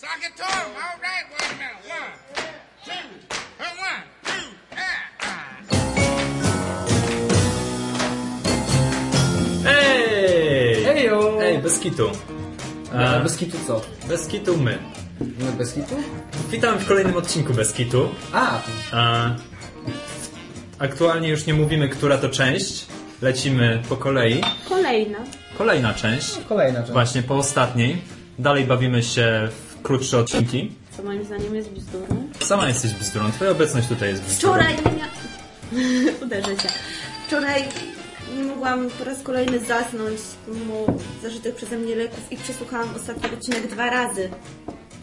Sock it to him. All right, wait a minute. One, two, uh, one, two. Ej! Ejo! Ej, bez kitu. A E, bez kitu co? bez kitu my. No bez kitu? Witam w kolejnym odcinku bez kitu. A, E, aktualnie już nie mówimy, która to część. Lecimy po kolei. Kolejna. Kolejna część. kolejna część. Właśnie po ostatniej. Dalej bawimy się w krótsze odcinki. Co moim zdaniem jest bzdurą. Sama jesteś bzdurą. Twoja obecność tutaj jest bzdurą. Wczoraj nie mia... Uderzę cię. Wczoraj nie mogłam po raz kolejny zasnąć mimo zażytych przeze mnie leków i przesłuchałam ostatni odcinek dwa razy.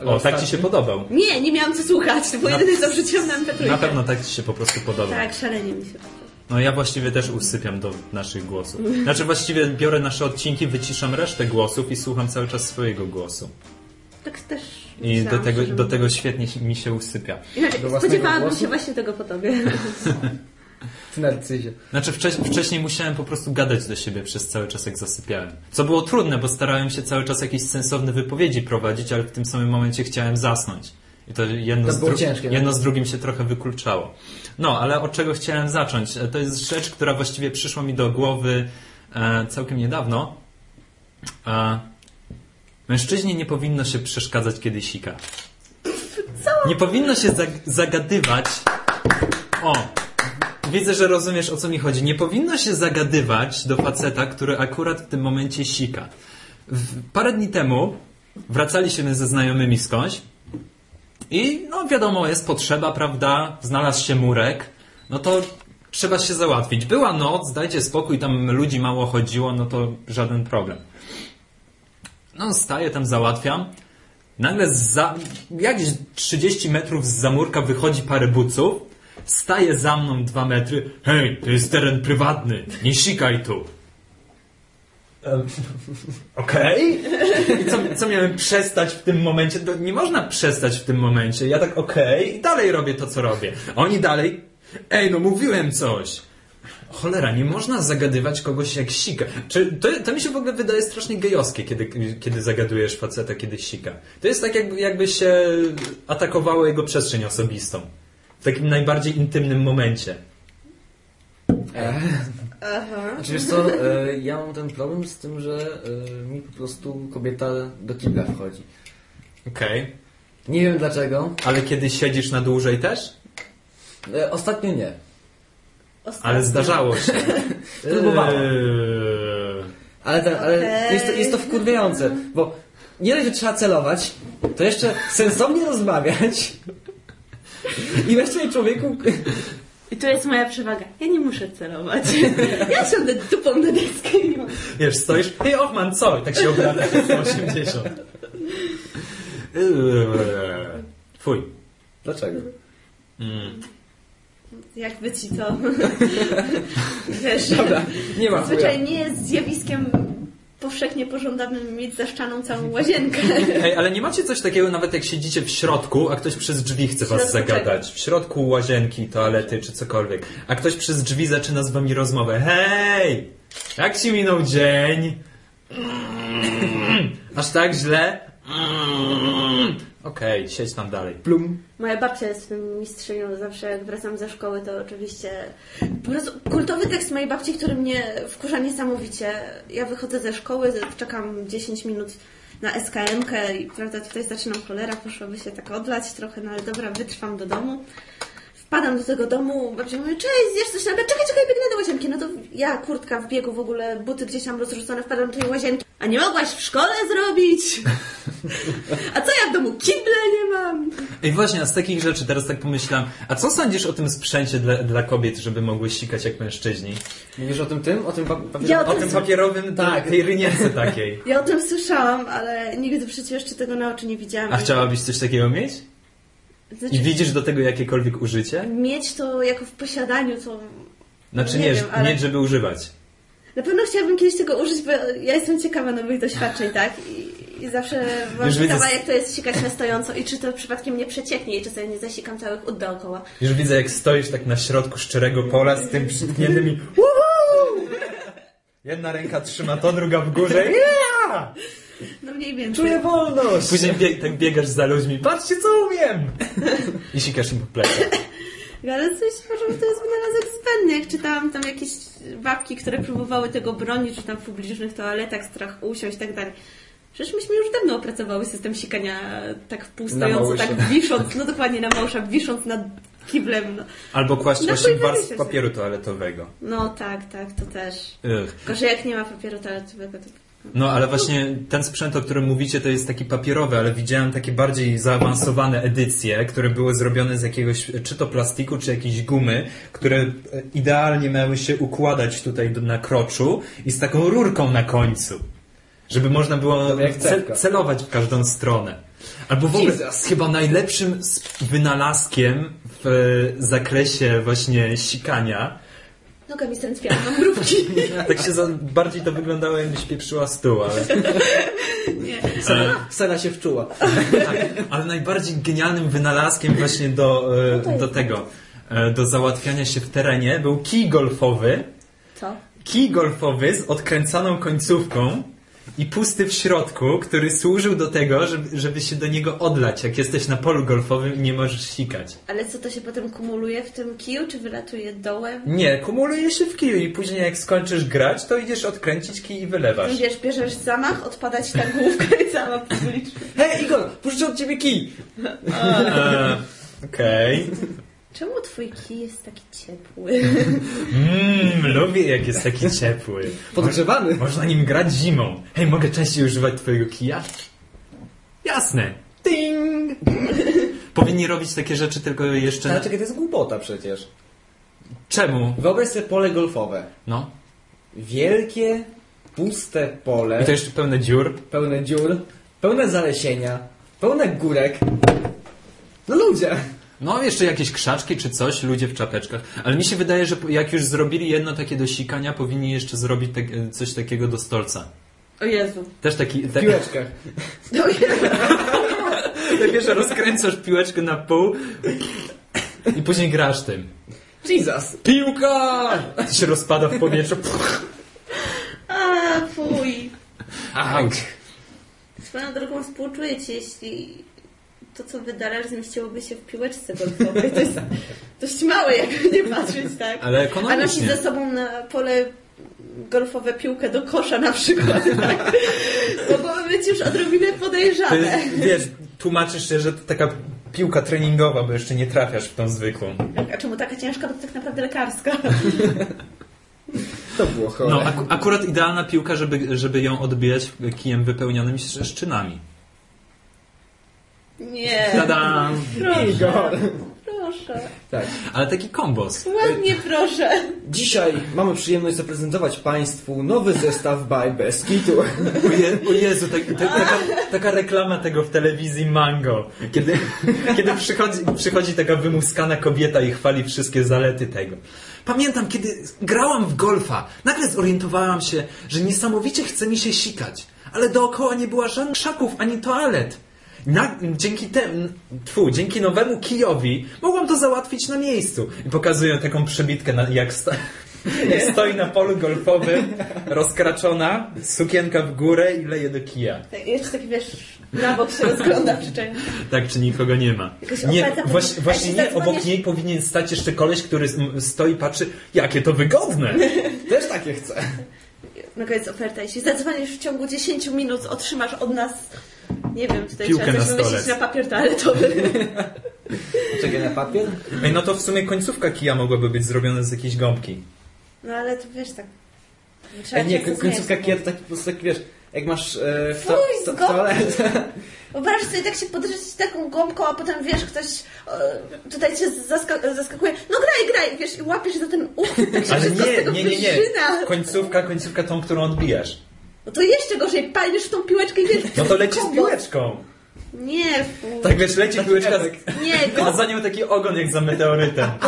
O, tak ci się podobał. Nie, nie miałam co słuchać, to było Na- jedyne co wrzuciłam na mp Na pewno tak ci się po prostu podoba. Tak, szalenie mi się podoba. No ja właściwie też usypiam do naszych głosów. Znaczy właściwie biorę nasze odcinki, wyciszam resztę głosów i słucham cały czas swojego głosu. Tak też I do tego, do tego świetnie mi się usypia. Do spodziewałabym głosu? się właśnie tego po tobie. Ty narcyzie. Znaczy wcześniej, wcześniej musiałem po prostu gadać do siebie przez cały czas jak zasypiałem. Co było trudne, bo starałem się cały czas jakieś sensowne wypowiedzi prowadzić, ale w tym samym momencie chciałem zasnąć. I to jedno, To z, dru- ciężkie, no. jedno z drugim się trochę wykluczało. No, ale od czego chciałem zacząć? E, To jest rzecz, która właściwie przyszła mi do głowy e, całkiem niedawno. E, mężczyźnie nie powinno się przeszkadzać, kiedy sika. Nie powinno się zag- zagadywać. O, widzę, że rozumiesz o co mi chodzi. Nie powinno się zagadywać do faceta, który akurat w tym momencie sika. W, parę dni temu wracaliśmy ze znajomymi skądś i no wiadomo, jest potrzeba, prawda? Znalazł się murek. No to trzeba się załatwić. Była noc, dajcie spokój, tam ludzi mało chodziło, no to żaden problem. No staję tam, załatwiam. Nagle za, jakieś 30 metrów z zamurka wychodzi parę buców, staje za mną dwa metry. Hej, to jest teren prywatny, nie sikaj tu. Okej? I co, co miałem przestać w tym momencie? To nie można przestać w tym momencie. Ja tak okej i dalej robię to, co robię. Oni dalej, ej, no mówiłem coś. Cholera, nie można zagadywać kogoś jak sika. Czy, to, to mi się w ogóle wydaje strasznie gejowskie, kiedy, kiedy zagadujesz faceta, kiedy sika. To jest tak, jakby, jakby się atakowało jego przestrzeń osobistą. W takim najbardziej intymnym momencie. Aha. Znaczy wiesz co, e, ja mam ten problem z tym, że e, mi po prostu kobieta do kibla wchodzi. Okej. Nie wiem dlaczego. Ale kiedy siedzisz na dłużej też? E, ostatnio nie. Ostatnio. Ale zdarzało się. Próbowałem. Eee. Ale, ten, ale Okej. jest, to, jest to wkurwiające, bo nie dość, że trzeba celować, to jeszcze sensownie rozmawiać i właściwie człowieku... I tu jest moja przewaga. Ja nie muszę celować. Ja siądę dupą na deskę i mam. Wiesz, stoisz, hej Ochman, co? I tak się obraca 180. Eee. Fuj. Dlaczego? Jakby ci to... Wiesz, Dobra, nie ma zazwyczaj chuja. nie jest zjawiskiem powszechnie pożądanym mieć zaszczaną całą łazienkę. Ej, ale nie macie coś takiego, nawet jak siedzicie w środku, a ktoś przez drzwi chce was zagadać. W środku łazienki, toalety czy cokolwiek. A ktoś przez drzwi zaczyna z wami rozmowę. Hej! Jak ci minął dzień? Aż tak źle? Okej, siedź tam dalej. Plum. Moja babcia jest w tym mistrzynią. Zawsze jak wracam ze szkoły, to oczywiście... Po prostu kultowy tekst mojej babci, który mnie wkurza niesamowicie. Ja wychodzę ze szkoły, czekam 10 minut na SKM-kę i prawda, tutaj zaczynam cholera, poszłaby się tak odlać trochę, no ale dobra, wytrwam do domu. Wpadam do tego domu, babcia mówi, cześć, zjesz coś? Nagle, czekaj, czekaj, biegnę do łazienki. No to ja, kurtka w biegu, w ogóle buty gdzieś tam rozrzucone, wpadam do tej łazienki. A nie mogłaś w szkole zrobić? A co ja w domu kible nie mam? Ej, właśnie, a z takich rzeczy teraz tak pomyślałam. A co sądzisz o tym sprzęcie dla, dla kobiet, żeby mogły sikać jak mężczyźni? Mówisz o tym tym? O tym pa- papierze? Ja O tym papierowym, tak, tej rynience takiej. Ja o tym słyszałam, ale nigdy przecież jeszcze tego na oczy nie widziałam. A chciałabyś coś takiego mieć? Znaczy, I widzisz do tego jakiekolwiek użycie? mieć to jako w posiadaniu, to Znaczy Nie nie, wiem, ale- mieć, żeby używać. na pewno chciałabym kiedyś tego użyć, bo ja jestem ciekawa nowych doświadczeń, tak? I, i zawsze byłam ciekawa, jak to jest sikać na stojąco i czy to przypadkiem nie przecieknie i czy sobie nie zasikam całych ud dookoła. Już widzę, jak stoisz tak na środku szczerego pola z tym przytkniętym i! Jedna ręka trzyma to, druga w górze. Yeah! No mniej więcej. Czuję wolność! Później bieg, tak biegasz za ludźmi, patrzcie co umiem! I sikasz im po plecach. Ale coś uważam, że to jest wynalazek zbędny. Jak czytałam tam jakieś babki, które próbowały tego bronić, czy tam w publicznych toaletach, strach usiąść i tak dalej. Przecież myśmy już dawno opracowały system sikania tak w pół Na stojąco, małysie. tak wisząc, no dokładnie na małsza, wisząc nad kiblem. No, Albo kłaść Na 8 chuj warstw papieru toaletowego. no tak, tak, to też. Ugh. Tylko, że jak nie ma papieru toaletowego, to... No ale właśnie ten sprzęt, o którym mówicie, to jest taki papierowy, ale widziałem takie bardziej zaawansowane edycje, które były zrobione z jakiegoś, czy to plastiku, czy jakiejś gumy, które idealnie miały się układać tutaj do- na kroczu i z taką rurką na końcu. Żeby można było celować w każdą stronę. Albo w ogóle Jesus. chyba najlepszym wynalazkiem w e, zakresie właśnie sikania Noga mi strętwiała, mam mrówki. tak się za, bardziej to wyglądało jakbyś pieprzyła stół, ale... Nie. Sena, Sena się wczuła. Tak, ale najbardziej genialnym wynalazkiem właśnie do, e, jest? do tego, e, do załatwiania się w terenie był kij golfowy. Co? Kij golfowy z odkręcaną końcówką i pusty w środku, który służył do tego, żeby, żeby się do niego odlać, jak jesteś na polu golfowym i nie możesz sikać. Ale co to się potem kumuluje w tym kiju, czy wylatuje dołem? Nie, kumuluje się w kiju i później jak skończysz grać, to idziesz odkręcić kij i wylewasz. Wiesz, bierzesz zamach, odpada ci ta główka i cała publiczna. Hej, Igor, pożyczę od ciebie kij! Okej. Czemu twój kij jest taki ciepły? Mmm, lubię jak jest taki ciepły. Podgrzewany. Można nim grać zimą. Hej, mogę częściej używać twojego kija? Jasne. Ding! Powinni robić takie rzeczy tylko jeszcze... Ale czekaj, to jest głupota przecież. Czemu? Wyobraź sobie pole golfowe. No. Wielkie, puste pole, I to jeszcze pełne dziur. pełne dziur, pełne zalesienia, pełne górek. No ludzie! No, jeszcze jakieś krzaczki czy coś, ludzie w czapeczkach. Ale mi się wydaje, że jak już zrobili jedno takie do sikania, powinni jeszcze zrobić tak, coś takiego do stolca. O Jezu. Też taki... W Te, piłeczkach. O Jezu. tak wiesz, rozkręcasz piłeczkę na pół i później grasz tym. Jesus! Piłka! I się rozpada w powietrzu. A, fuj. Auć. Swoją drogą współczuję ci, jeśli to, co wydalasz, zmieściłoby się w piłeczce golfowej. To jest dość małe, jakby nie patrzeć, tak? Ale A nosić ze sobą na pole golfowe piłkę do kosza na przykład, tak? Mogłoby być już odrobinę Ty, podejrzane. wiesz, tłumaczysz się, że to taka piłka treningowa, bo jeszcze nie trafiasz w tą zwykłą. A czemu taka ciężka? Bo to tak naprawdę lekarska. To było chore. No, ak- akurat idealna piłka, żeby, żeby ją odbijać kijem wypełnionym sz- szczynami. Nie. Tada! Proszę, Igor! proszę. Tak. Ale taki kombos. Ładnie proszę. Dzisiaj mamy przyjemność zaprezentować Państwu nowy zestaw by Beskitu. O, Je, o Jezu, tak, tak, taka, taka reklama tego w telewizji Mango. Kiedy, kiedy przychodzi, przychodzi taka wymuskana kobieta i chwali wszystkie zalety tego. Pamiętam, kiedy grałam w golfa, nagle zorientowałam się, że niesamowicie chce mi się sikać, ale dookoła nie było żadnych krzaków ani toalet. Na, dzięki temu, tfu, dzięki nowemu kijowi mogłam to załatwić na miejscu. I pokazuję taką przebitkę, na, jak, jak stoi na polu golfowym, rozkraczona, sukienka w górę i leje do kija. Tak, jeszcze taki wiesz, na bok się rozgląda przyczajnie. Tak, czy nikogo nie ma. Nie, właśnie, właśnie nie, obok niej powinien stać jeszcze koleś, który stoi patrzy, jakie to wygodne. Też takie chcę. Na koniec oferta. Jeśli zadzwonisz w ciągu 10 minut, otrzymasz od nas, nie wiem, tutaj Piłkę trzeba na coś wymyślić stolec. na papier toaletowy. Czekaj na papier? Ej, no to w sumie końcówka kija mogłaby być zrobiona z jakiejś gąbki. No ale to wiesz tak. Trzeba Ej, nie, często końcówka zmieniać. kier to taki po prostu taki, wiesz, jak masz e, w, to, Fuj, w, to, w zgodnie. toaletę. Wyobraź sobie tak się podrzucić taką gąbką, a potem wiesz, ktoś e, tutaj cię zaska- zaskakuje. No graj, graj, wiesz, i łapiesz za ten uchwyt, tak się Ale wszystko z nie, nie, nie, nie. wyżyna. Końcówka, końcówka tą, którą odbijasz. No to jeszcze gorzej, palniesz w tą piłeczkę i wiesz... No to leci z piłeczką. Nie, fu. Tak wiesz, leci piłeczka, z, Nie, a go, za nią taki ogon jak za meteorytem.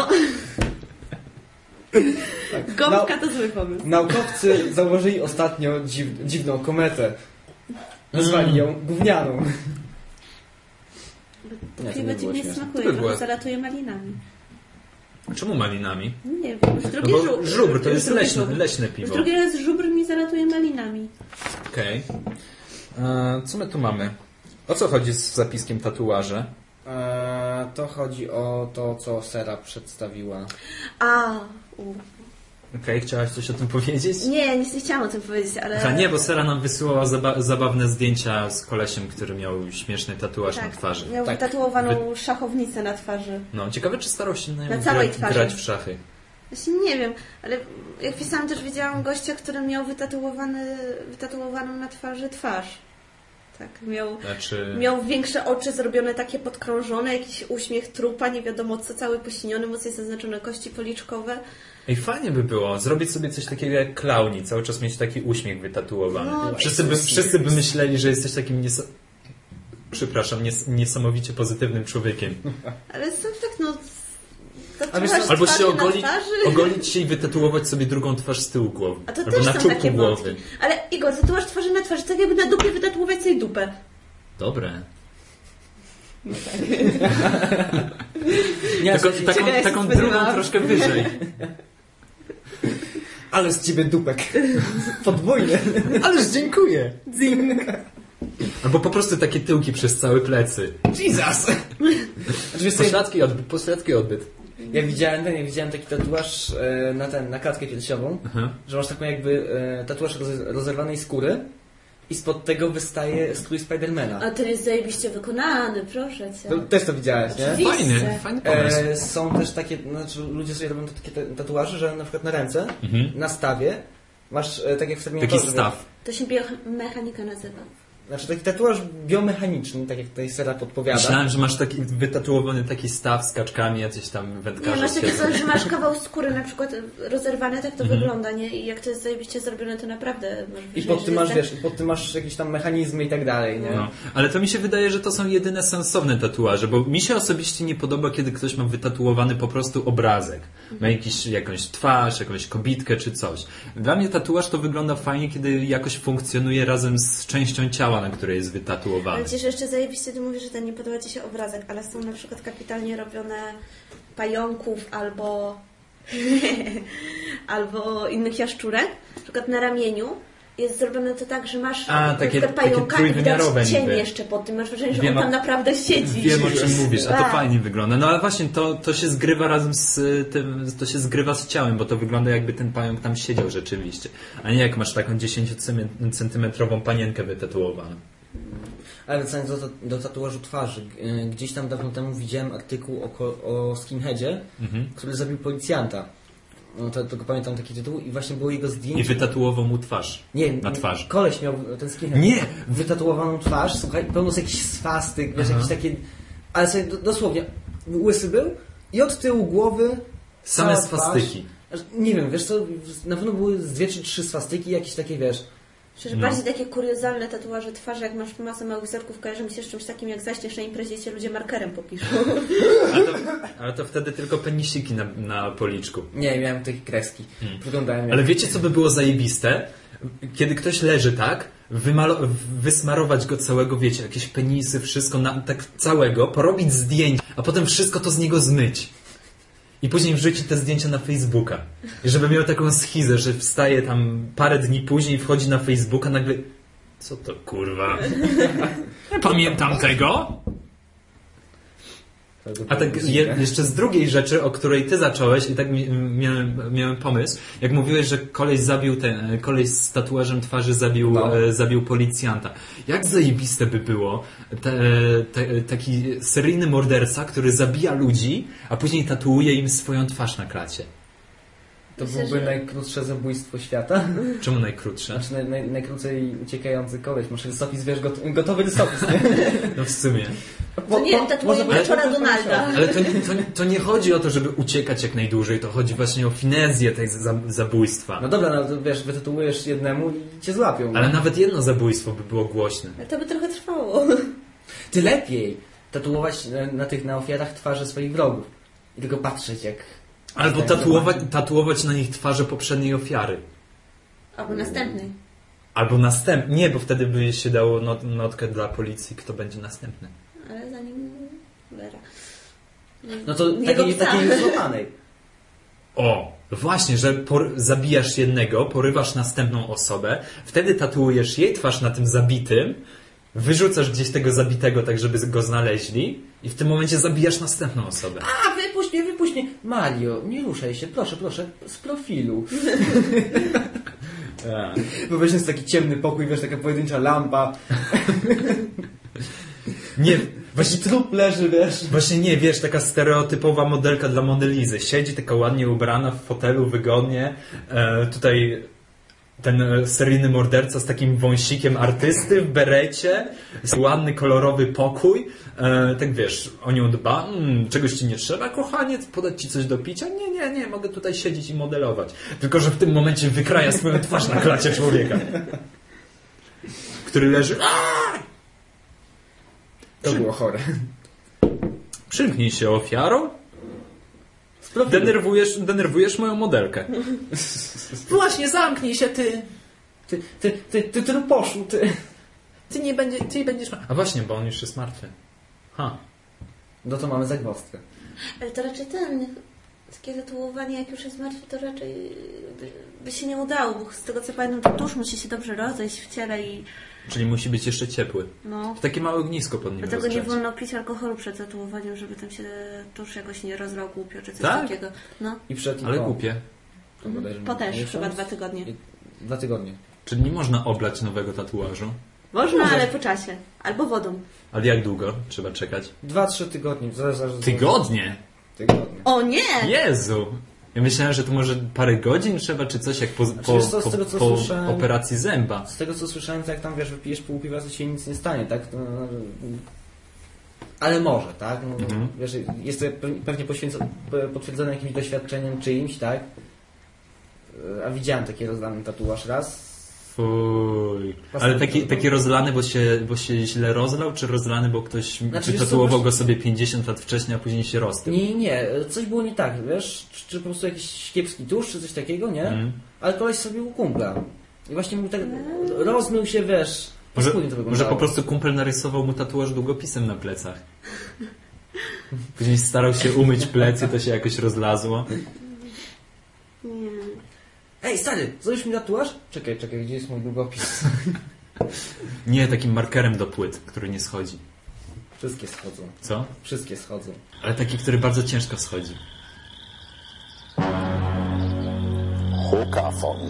gąbka to zły pomysł. Naukowcy założyli ostatnio dziw, dziwną kometę. Nazwali ją gównianą. Nie, to Piwo dziwnie smakuje, trochę zalatuje malinami. Czemu malinami? Nie wiem, już No drugi bo żubr. żubr to już jest leśne, żubr. leśne Już piwo. drugi raz żubr mi zalatuje malinami. Okej. E, co my tu mamy? O co chodzi z zapiskiem tatuaże? Eee, to chodzi o to, co Sera przedstawiła. A, u. Okej, chciałaś coś o tym powiedzieć? nie, nic nie chciałam o tym powiedzieć, ale... A nie, bo Sara nam wysyłała zaba- zabawne zdjęcia z kolesiem, który miał śmieszny tatuaż tak, na twarzy. Miał Tak. wytatuowaną szachownicę na twarzy. No, ciekawe, czy starał się na, Na całej gra- twarzy. grać w szachy. Właśnie nie wiem, ale jak pisałam też widziałam gościa, który miał wytatuowany, wytatuowaną na twarzy twarz. Tak, miał, Znaczy... miał większe oczy zrobione takie podkrążone, jakiś uśmiech trupa, nie wiadomo co, cały posiniony, mocniej zaznaczone kości policzkowe. Ej, fajnie by było zrobić sobie coś takiego jak klauni, cały czas mieć taki uśmiech wytatuowany. No, wszyscy, by, wszyscy by myśleli, że jesteś takim nies- przepraszam, nies- niesamowicie pozytywnym człowiekiem. Ale co tak, no... Albo się ogolić, ogolić się i wytatuować sobie drugą twarz z tyłu głowy. A to Albo też na są czubku takie głowy. wątki. Ale Igor, tatuaż twarzy na twarzy, tak jakby na dupie wytatuować sobie dupę. Dobre. Nie, Taką, słuchajcie, taką, taką się drugą troszkę wyżej. Ale z ciebie dupek. Podwójny. Ależ dziękuję. Albo po prostu takie tyłki przez całe plecy. Jesus! Znaczy, Pośladki odbyt. Pośladki odbyt. ja widziałem ten, ja widziałem taki tatuaż e, na ten, na klatkę piersiową, Aha. że masz taką jakby e, tatuaż roz- rozerwanej skóry i spod tego wystaje strój Spidermana. A ten jest zajebiście wykonany, proszę cię. To, też to widziałeś, nie? Fajny, fajny pomysł. E, są też takie, znaczy ludzie sobie robią takie tatuaże, że na przykład na ręce, Mhm. na stawie masz, e, tak jak w Taki staw. To się biomechanika nazywa. Znaczy taki tatuaż biomechaniczny, tak jak tutaj Sera podpowiada. Myślałem, że masz taki wytatuowany taki staw z kaczkami, jacyś tam Nie, wędkarze. masz takie coś, że masz kawał skóry na przykład rozerwany, tak to Mhm. wygląda, nie? I jak to jest zajebiście zrobione, to naprawdę I pod tym masz, jest wiesz, i pod tym masz jakieś tam mechanizmy i tak dalej, nie? No, ale to mi się wydaje, że to są jedyne sensowne tatuaże, bo mi się osobiście nie podoba, kiedy ktoś ma wytatuowany po prostu obrazek. Ma jakiś, jakąś twarz, jakąś kobitkę czy coś. Dla mnie tatuaż to wygląda fajnie, kiedy jakoś funkcjonuje razem z częścią ciała, na której jest wytatuowany. Ale przecież jeszcze zajebiście ty mówisz, że ten nie podoba ci się obrazek, ale są na przykład kapitalnie robione pająków albo albo innych jaszczurek, na przykład na ramieniu jest zrobione to tak, że masz A, takie- przykład takie pająka i widać cień niby. jeszcze pod tym, masz wrażenie, że Wiem, on tam naprawdę siedzi. Wiem o czym mówisz, a to Tak. fajnie wygląda. No ale właśnie to, to się zgrywa razem z y, tym, to się zgrywa z ciałem, bo to wygląda jakby ten pająk tam siedział rzeczywiście. A nie jak masz taką 10-centymetrową panienkę wytatuowaną. Ale wracając do, do tatuażu twarzy, g- gdzieś tam dawno temu widziałem artykuł o, o skinheadzie, Mhm. który zabił policjanta. No, to, tylko pamiętam taki tytuł i właśnie było jego I zdjęcie. wytatuował mu twarz. Nie, na twarzy. Koleś miał ten skinhead. Nie! Wytatuowaną twarz, słuchaj, pełno z jakichś swastyk, wiesz, jakieś takie... Ale sobie do- dosłownie, łysy był i od tyłu głowy Same twarz. swastyki. Aż Nie wiem, wiesz co, na pewno były z dwie czy trzy swastyki, jakieś takie, wiesz... Przecież No. bardziej takie kuriozalne tatuaże twarzy, jak masz masę małych zerków, kojarzy mi się z czymś takim, jak zaśniesz na imprezie się ludzie markerem popiszą. Ale to, ale to wtedy tylko penisiki na, na policzku. Nie, miałem takie kreski. Hmm. Ale wiecie, co by było zajebiste? Kiedy ktoś leży tak, wymalo- wysmarować go całego, wiecie, jakieś penisy, wszystko, na, tak całego, porobić zdjęć, a potem wszystko to z niego zmyć. I później wrzucić te zdjęcia na Facebooka. I żeby miał taką schizę, że wstaje tam parę dni później, wchodzi na Facebooka, nagle... Co to kurwa? Pamiętam tego? A tak je, jeszcze z drugiej rzeczy, o której ty zacząłeś i tak mi, miałem, miałem pomysł, jak mówiłeś, że koleś zabił ten, koleś z tatuażem twarzy zabił, No. e, zabił policjanta. Jak zajebiste by było te, te, taki seryjny morderca, który zabija ludzi, a później tatuuje im swoją twarz na klacie. To Myślę, byłby że- najkrótsze zabójstwo świata. Czemu najkrótsze? Znaczy naj, naj, najkrócej uciekający koleś. Masz rysopis, wiesz, got, gotowy rysopis, nie? No w sumie. To nie, tatuuje może- wieczora ale- Donalda. Ale to, nie- to, to nie chodzi o to, żeby uciekać jak najdłużej, to chodzi właśnie o finezję tej za- zabójstwa. No dobra, no to wiesz, wytatuujesz jednemu i cię złapią. Ale nawet jedno zabójstwo by było głośne. Ale to by trochę trwało. Ty lepiej tatuować na, tych, na ofiarach twarzy swoich wrogów. I tylko patrzeć jak... Albo tatuować, tatuować na nich twarze poprzedniej ofiary. Albo następny. Albo następny. Nie, bo wtedy by się dało not, notkę dla policji, kto będzie następny. Ale zanim Vera. No to takiej, takiej złapanej. O, właśnie, że por- zabijasz jednego, porywasz następną osobę, wtedy tatuujesz jej twarz na tym zabitym, wyrzucasz gdzieś tego zabitego tak, żeby go znaleźli i w tym momencie zabijasz następną osobę. A, wypuść mnie, wypuść mnie. Mario, nie ruszaj się, proszę, proszę, z profilu. Wyobraź jest taki ciemny pokój, wiesz, taka pojedyncza lampa. Nie, właśnie trup leży, wiesz. Właśnie nie, wiesz, taka stereotypowa modelka dla Monelizy. Siedzi taka ładnie ubrana w fotelu, wygodnie. E, tutaj ten e, seryjny morderca z takim wąsikiem artysty w berecie. Ładny, kolorowy pokój. E, tak wiesz, o nią dba. Mm, czegoś ci nie trzeba, kochaniec? Podać ci coś do picia? Nie, nie, nie, mogę tutaj siedzieć i modelować. Tylko, że w tym momencie wykraja swoją twarz na klacie człowieka. Który leży. To było chore. Przymknij się ofiarą. Denerwujesz, denerwujesz moją modelkę. Właśnie, zamknij się ty. Ty, ty, ty, ty truposzu, ty. Ty nie, będzie, ty będziesz... A właśnie, bo on już jest martwy. Ha. No to mamy zagwozdkę. Ale to raczej ten, takie tatuowanie, jak już jest martwy, to raczej by, by się nie udało, bo z tego co pamiętam, to tusz musi się dobrze rozejść w ciele i Czyli musi być jeszcze ciepły. no... Takie małe ognisko pod nim Dlatego nie wolno pić alkoholu przed tatuowaniem, żeby tam się tusz jakoś nie rozlał głupio, czy coś Tak? takiego. No, I przed Ale po. głupie. To bodajże po też, miesiąc. chyba dwa tygodnie. I- Dwa tygodnie. Czyli nie można oblać nowego tatuażu. Można, Może. ale po czasie. Albo wodą. Ale jak długo trzeba czekać? Dwa, trzy tygodnie. Zależy, Tygodnie? Tygodnie. O nie! Jezu! Ja myślałem, że to może parę godzin trzeba, czy coś jak po, po, wiesz co, z po, tego, co po operacji zęba. Z tego co słyszałem, to jak tam wiesz, wypijesz pół piwa, to się nic nie stanie, tak? Ale może, tak? No, Mhm. Wiesz, jest to pe- pewnie potwierdzone jakimś doświadczeniem czyimś, tak? A widziałem taki rozlany tatuaż raz. Fuj. Ale taki, taki rozlany, bo się, bo się źle rozlał, czy rozlany, bo ktoś Znaczy, wytatuował właśnie- go sobie 50 lat wcześniej, a później się roztył? Nie, nie, coś było nie tak, wiesz? Czy, czy po prostu jakiś kiepski tusz, czy coś takiego, nie? Mhm. Ale koleś sobie u kumpla. I właśnie mu tak rozmył się, wiesz, Może, może po prostu kumpel narysował mu tatuaż długopisem na plecach. Później starał się umyć plecy, to się jakoś rozlazło. Ej, stary, zrobisz mi tatuaż? Czekaj, czekaj, gdzie jest mój długopis? Nie, takim markerem do płyt, który nie schodzi. Wszystkie schodzą. Co? Wszystkie schodzą. Ale taki, który bardzo ciężko schodzi. Hukafon.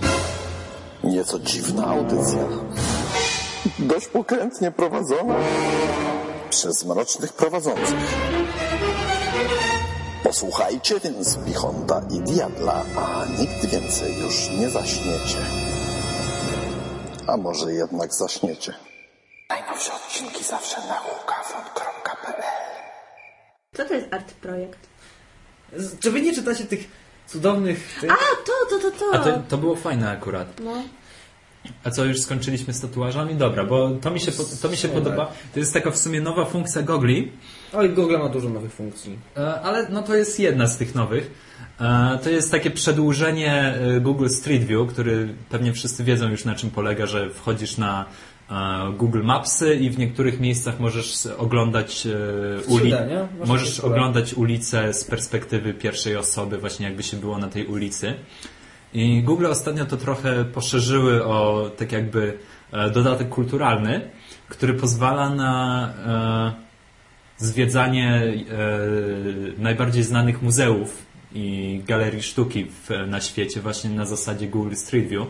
Nieco dziwna audycja. Dość pokrętnie prowadzona przez mrocznych prowadzących. Posłuchajcie więc Bichonda i Diabla, a nigdy więcej już nie zaśniecie. A może jednak zaśniecie. Najnowsze odcinki zawsze na hukafon.pl Co to jest art projekt? Czy wy nie czytacie tych cudownych... Tych... A, to, to, to, to. A to, to było fajne akurat. No. A co, już skończyliśmy z tatuażami? Dobra, bo to mi się, to mi się podoba. To jest taka w sumie nowa funkcja gogli, Oj, Google ma dużo nowych funkcji. e, ale no to jest jedna z tych nowych. E, To jest takie przedłużenie e, Google Street View, który pewnie wszyscy wiedzą już na czym polega, że wchodzisz na Google Mapsy i w niektórych miejscach możesz oglądać uli- nie? Masz możesz oglądać ulicę z perspektywy pierwszej osoby, właśnie jakby się było na tej ulicy. I Google ostatnio to trochę poszerzyły o tak jakby e, dodatek kulturalny, który pozwala na e, zwiedzanie e, najbardziej znanych muzeów i galerii sztuki na świecie właśnie na zasadzie Google Street View.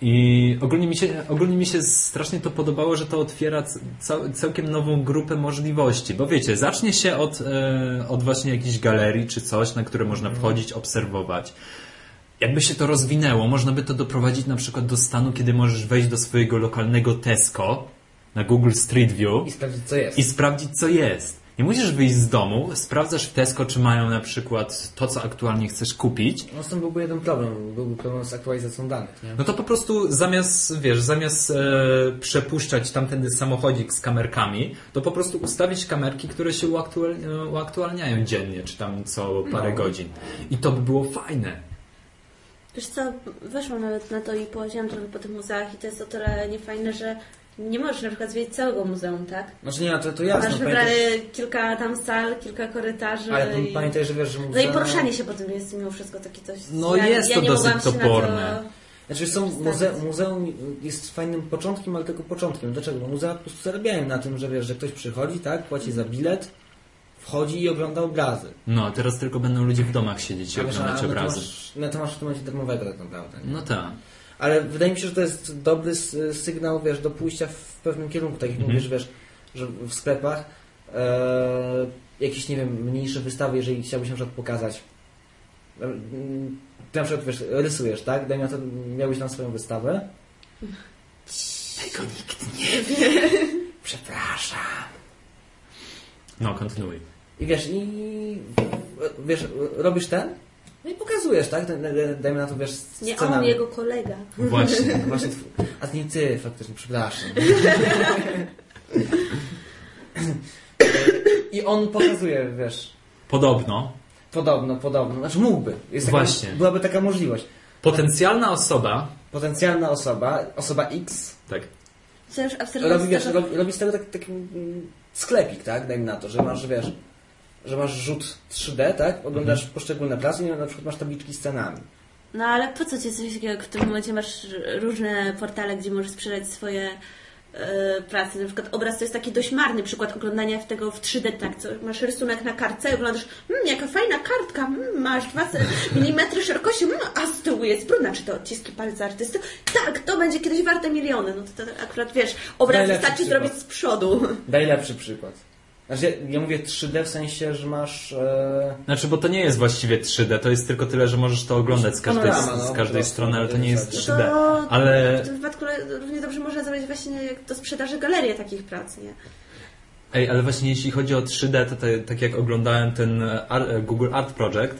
I ogólnie mi, się, ogólnie mi się strasznie to podobało, że to otwiera cał, całkiem nową grupę możliwości. Bo wiecie, zacznie się od, e, od właśnie jakiejś galerii czy coś, na które można wchodzić, obserwować. Jakby się to rozwinęło, można by to doprowadzić na przykład do stanu, kiedy możesz wejść do swojego lokalnego Tesco na Google Street View I sprawdzić, co jest. i sprawdzić, co jest. Nie musisz wyjść z domu, sprawdzasz w Tesco, czy mają na przykład to, co aktualnie chcesz kupić. No z tym byłby jeden problem. Byłby problem z aktualizacją danych, nie? No to po prostu zamiast, wiesz, zamiast e, przepuszczać tamtędy samochodzik z kamerkami, to po prostu ustawić kamerki, które się e, uaktualniają dziennie, czy tam co parę No. godzin. I to by było fajne. Wiesz co, weszłam nawet na to i połaziłam trochę po tych muzeach i to jest o tyle niefajne, że Nie możesz na przykład zwiedzić całego muzeum, tak? Znaczy nie, no to, to jasne. Masz pamiętaj, wybrane kilka tam sal, kilka korytarzy. ale i... pamiętaj, że wiesz, że No muzea... i poruszanie się po tym jest mimo wszystko takie coś... No ja, jest ja to nie dosyć toporne. To... Znaczy są, muze, muzeum jest fajnym początkiem, ale tylko początkiem. Dlaczego? Bo muzea po prostu zarabiają na tym, że wiesz, że ktoś przychodzi, tak, płaci za bilet, wchodzi i ogląda obrazy. No, teraz tylko będą ludzie w domach siedzieć i oglądać no obrazy. masz, no to masz w tym momencie darmowego tak naprawdę. nie? No tak. Ale wydaje mi się, że to jest dobry sygnał, wiesz, do pójścia w pewnym kierunku. Tak jak Mhm. mówisz, wiesz, że w sklepach e, jakieś, nie wiem, mniejsze wystawy, jeżeli chciałbyś na przykład pokazać. e, mm, Ty na przykład, wiesz, rysujesz, tak? Daj mi to, miałbyś tam swoją wystawę. Tego nikt nie Przepraszam. No, kontynuuj. I wiesz, i wiesz, robisz ten, no i pokazujesz, tak? Daj- daj- Dajmy na to, wiesz, Nie on, scenami. jego kolega. Właśnie. Właśnie a nie ty, faktycznie, przepraszam. I on pokazuje, wiesz, Podobno podobno, podobno, znaczy mógłby. Jest taka, Właśnie. Byłaby taka możliwość. potencjalna osoba, Potencjalna osoba, osoba X, tak, Co już abstrahując robi, z wiesz, tego- robi, robi z tego taki, taki mm, sklepik, tak? Dajmy na to, że masz, wiesz, że masz rzut 3D, tak? Oglądasz Mhm. poszczególne placy i na przykład masz tabliczki z cenami. No ale po co ci coś takiego, jak w tym momencie masz różne portale, gdzie możesz sprzedać swoje e, prace. Na przykład obraz to jest taki dość marny przykład oglądania w tego w 3D, tak, co masz rysunek na kartce i oglądasz, mmm, jaka fajna kartka, mmm, masz 2 mm szerokości, mmm, a z tyłu jest brudna, czy to odciski palca artysty? Tak, to będzie kiedyś warte miliony. No to, to akurat, wiesz, obraz Najlepszy wystarczy przykład. zrobić z przodu. Daj lepszy przykład. Znaczy, ja, ja mówię 3D w sensie, że masz... E, Znaczy, bo to nie jest właściwie 3D, to jest tylko tyle, że możesz to oglądać z każdej, Panorama, no, z każdej strony, ale to nie jest prostu. 3D. To Ale w tym wypadku równie dobrze można zrobić właśnie jak do sprzedaży galerię takich prac, nie? Ej, ale właśnie jeśli chodzi o 3D, to te, tak jak oglądałem ten e, e, Google Art Project,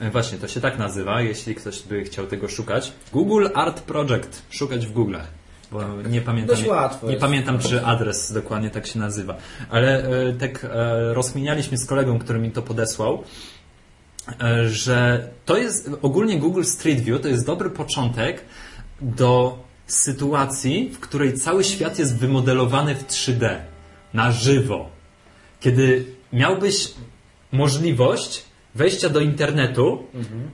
e, właśnie to się tak nazywa, jeśli ktoś by chciał tego szukać. Google Art Project, szukać w Google'ach. Bo nie pamiętam, Dość łatwo nie jest. pamiętam, czy adres dokładnie tak się nazywa. Ale e, tak e, rozkminialiśmy z kolegą, który mi to podesłał, e, że to jest ogólnie Google Street View to jest dobry początek do sytuacji, w której cały świat jest wymodelowany w 3D, na żywo. Kiedy miałbyś możliwość wejścia do internetu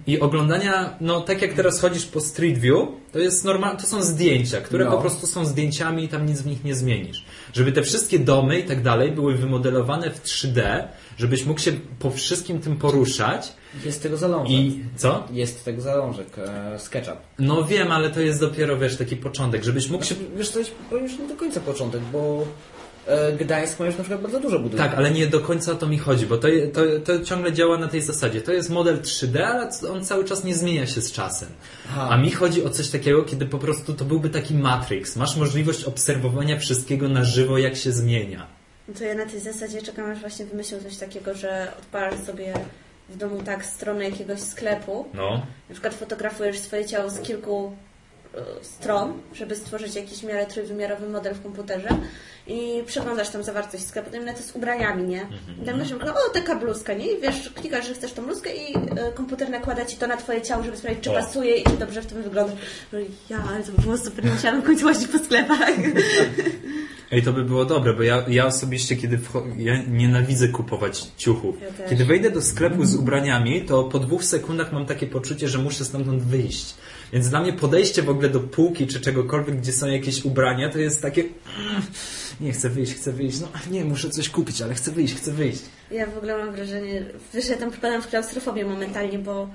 i oglądania, no tak jak teraz chodzisz po Street View, to jest normal, to są zdjęcia, które No. po prostu są zdjęciami i tam nic w nich nie zmienisz. Żeby te wszystkie domy i tak dalej były wymodelowane w 3D, żebyś mógł się po wszystkim tym poruszać jest tego zalążek. i co? Jest tego zalążek, e, SketchUp. No wiem, ale to jest dopiero, wiesz, taki początek, żebyś mógł się... Wiesz, to jest powiem już nie do końca początek, bo Gdańsk ma już na przykład bardzo dużo budynków. Tak, ale nie do końca o to mi chodzi, bo to, to, to ciągle działa na tej zasadzie. To jest model 3D, ale on cały czas nie zmienia się z czasem. Aha. A mi chodzi o coś takiego, kiedy po prostu to byłby taki Matrix. Masz możliwość obserwowania wszystkiego na żywo, jak się zmienia. No to ja na tej zasadzie czekam, aż właśnie wymyślą coś takiego, że odpalasz sobie w domu tak stronę jakiegoś sklepu, No. na przykład fotografujesz swoje ciało z kilku e, stron, żeby stworzyć jakiś w miarę trójwymiarowy model w komputerze i przeglądasz tam zawartość sklepu, i to z ubraniami, nie? I tam masz o taka bluzka, nie? I wiesz, klikasz, że chcesz tą bluzkę i e, komputer nakłada Ci to na Twoje ciało, żeby sprawdzić, czy O. pasuje i czy dobrze w tym wyglądasz. No ja, ale to by było super, nie musiałam w końcu łazić po sklepach. Ej, to by było dobre, bo ja, ja osobiście, kiedy ja nienawidzę kupować ciuchów. Ja kiedy wejdę do sklepu z ubraniami, to po dwóch sekundach mam takie poczucie, że muszę stamtąd wyjść. Więc dla mnie podejście w ogóle do półki czy czegokolwiek, gdzie są jakieś ubrania, to jest takie "Mm, nie chcę wyjść, chcę wyjść. No nie, muszę coś kupić, ale chcę wyjść, chcę wyjść. Ja w ogóle mam wrażenie, wiesz, ja tam wpadam w klaustrofobię momentalnie, bo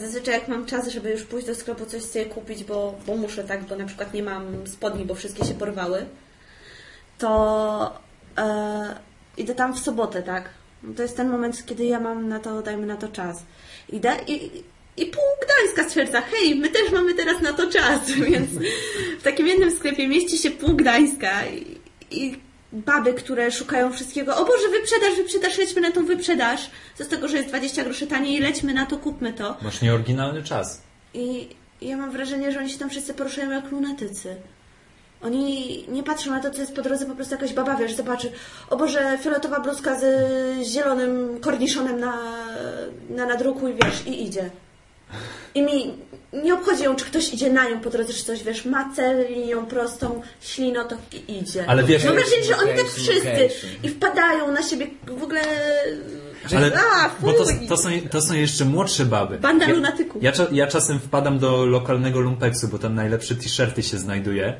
zazwyczaj jak mam czas, żeby już pójść do sklepu coś sobie kupić, bo, bo muszę, tak, bo na przykład nie mam spodni, bo wszystkie się porwały, to e, idę tam w sobotę, tak. No To jest ten moment, kiedy ja mam na to, dajmy na to czas. Idę i, i pół Gdańska stwierdza, hej, my też mamy teraz na to czas, więc w takim jednym sklepie mieści się pół Gdańska i, i baby, które szukają wszystkiego, o Boże, wyprzedaż, wyprzedaż, lećmy na tą wyprzedaż, co z tego, że jest 20 groszy taniej, lećmy na to, kupmy to. Masz nieoryginalny czas. I ja mam wrażenie, że oni się tam wszyscy poruszają jak lunatycy. Oni nie patrzą na to, co jest po drodze, po prostu jakaś baba, wiesz, zobaczy, o Boże, fioletowa bluzka z zielonym korniszonem na, na nadruku i wiesz, i idzie. I mi nie obchodzi ją, czy ktoś idzie na nią po drodze, czy coś, wiesz, ma cel, linią prostą, ślinotok i idzie. Ale wiesz- Mam wrażenie, że oni tak wszyscy i wpadają na siebie w ogóle... Ale, A, bo to, to, są, to są jeszcze młodsze baby. Banda ja, lunatyków. Ja, cza- ja czasem wpadam do lokalnego lumpeksu, bo tam najlepsze t-shirty się znajduje,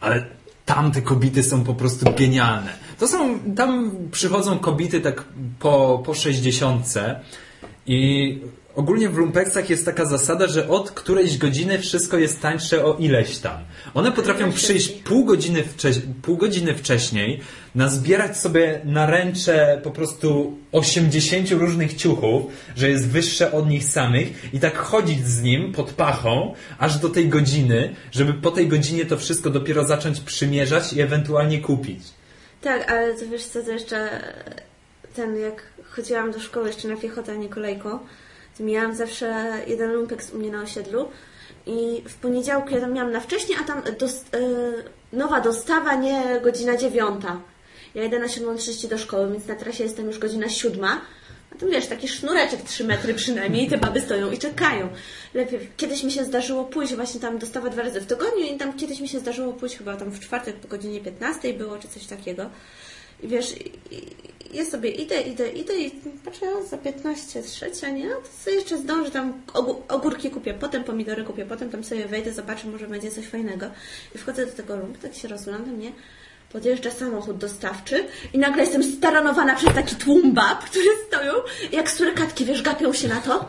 ale tam te kobiety są po prostu genialne. To są, tam przychodzą kobiety tak po, po 60 i ogólnie w lumpeksach jest taka zasada, że od którejś godziny wszystko jest tańsze o ileś tam. One potrafią przyjść pół godziny, wcześ- pół godziny wcześniej, nazbierać sobie na ręcze po prostu 80 różnych ciuchów, że jest wyższe od nich samych i tak chodzić z nim pod pachą aż do tej godziny, żeby po tej godzinie to wszystko dopiero zacząć przymierzać i ewentualnie kupić. Tak, ale to wiesz co, to jeszcze ten, jak chodziłam do szkoły jeszcze na piechotę, a nie kolejką, to miałam zawsze jeden lumpeks u mnie na osiedlu i w poniedziałku tam miałam na wcześniej, a tam dos, e, nowa dostawa, nie godzina dziewiąta. Ja jedę na 7.30 do szkoły, więc na trasie jestem już godzina siódma. A tam wiesz, taki sznureczek 3 metry przynajmniej, te baby stoją i czekają. Lepiej, kiedyś mi się zdarzyło pójść, właśnie tam dostawa dwa razy w tygodniu i tam kiedyś mi się zdarzyło pójść chyba tam w czwartek po godzinie 15 było, czy coś takiego. I wiesz, ja sobie idę, idę, idę i patrzę, za 15 trzecia, nie? No to sobie jeszcze zdążę tam ogó- ogórki kupię, potem pomidory kupię, potem tam sobie wejdę, zobaczę, może będzie coś fajnego. I wchodzę do tego lump, tak się rozglądam, nie? Podjeżdża samochód dostawczy i nagle jestem staranowana przez taki tłum bab, które stoją jak surykatki, wiesz, gapią się na to.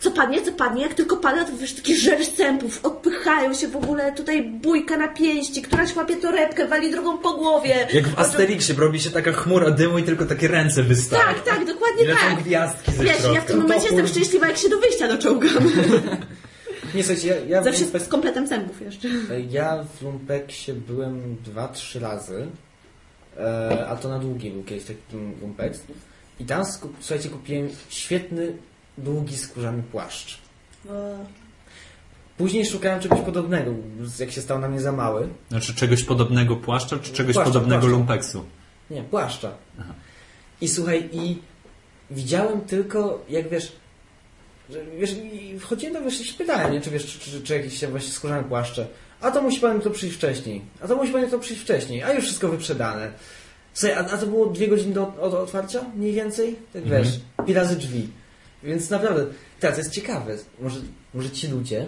Co padnie, co padnie, jak tylko pada, to wiesz, taki żer sępów, odpychają się w ogóle, tutaj bójka na pięści, któraś łapie torebkę, wali drugą po głowie. Jak w Asterixie robi się taka chmura dymu i tylko takie ręce wystają. Tak, tak, dokładnie I lecą tak. gwiazdki ze Wiesz, ja w tym momencie Topór. jestem szczęśliwa, jak się do wyjścia doczołgam. Nie, słuchajcie, ja, ja, Zawsze lumpek, z kompletem zębów jeszcze. ja w lumpeksie byłem dwa, trzy razy, e, a to na długi był kiedyś taki lumpeks. I tam, słuchajcie, kupiłem świetny, długi, skórzany płaszcz. Później szukałem czegoś podobnego, jak się stał na mnie za mały. Znaczy czegoś podobnego płaszcza, czy czegoś Płaszcza, podobnego płaszcza. lumpeksu? Nie, płaszcza. I słuchaj, i widziałem tylko, jak wiesz, że, wiesz, i wchodziłem tam, wiesz, i się pytałem, nie, czy wiesz, czy, czy, czy jakieś właśnie skórzane płaszcze. A to musi pan to przyjść wcześniej. A to musi pan to przyjść wcześniej. A już wszystko wyprzedane. Słuchaj, a, a to było dwie godziny do, od otwarcia? Mniej więcej? Tak Mhm. wiesz, pi razy drzwi. Więc naprawdę, tak, to jest ciekawe. Może, może ci ludzie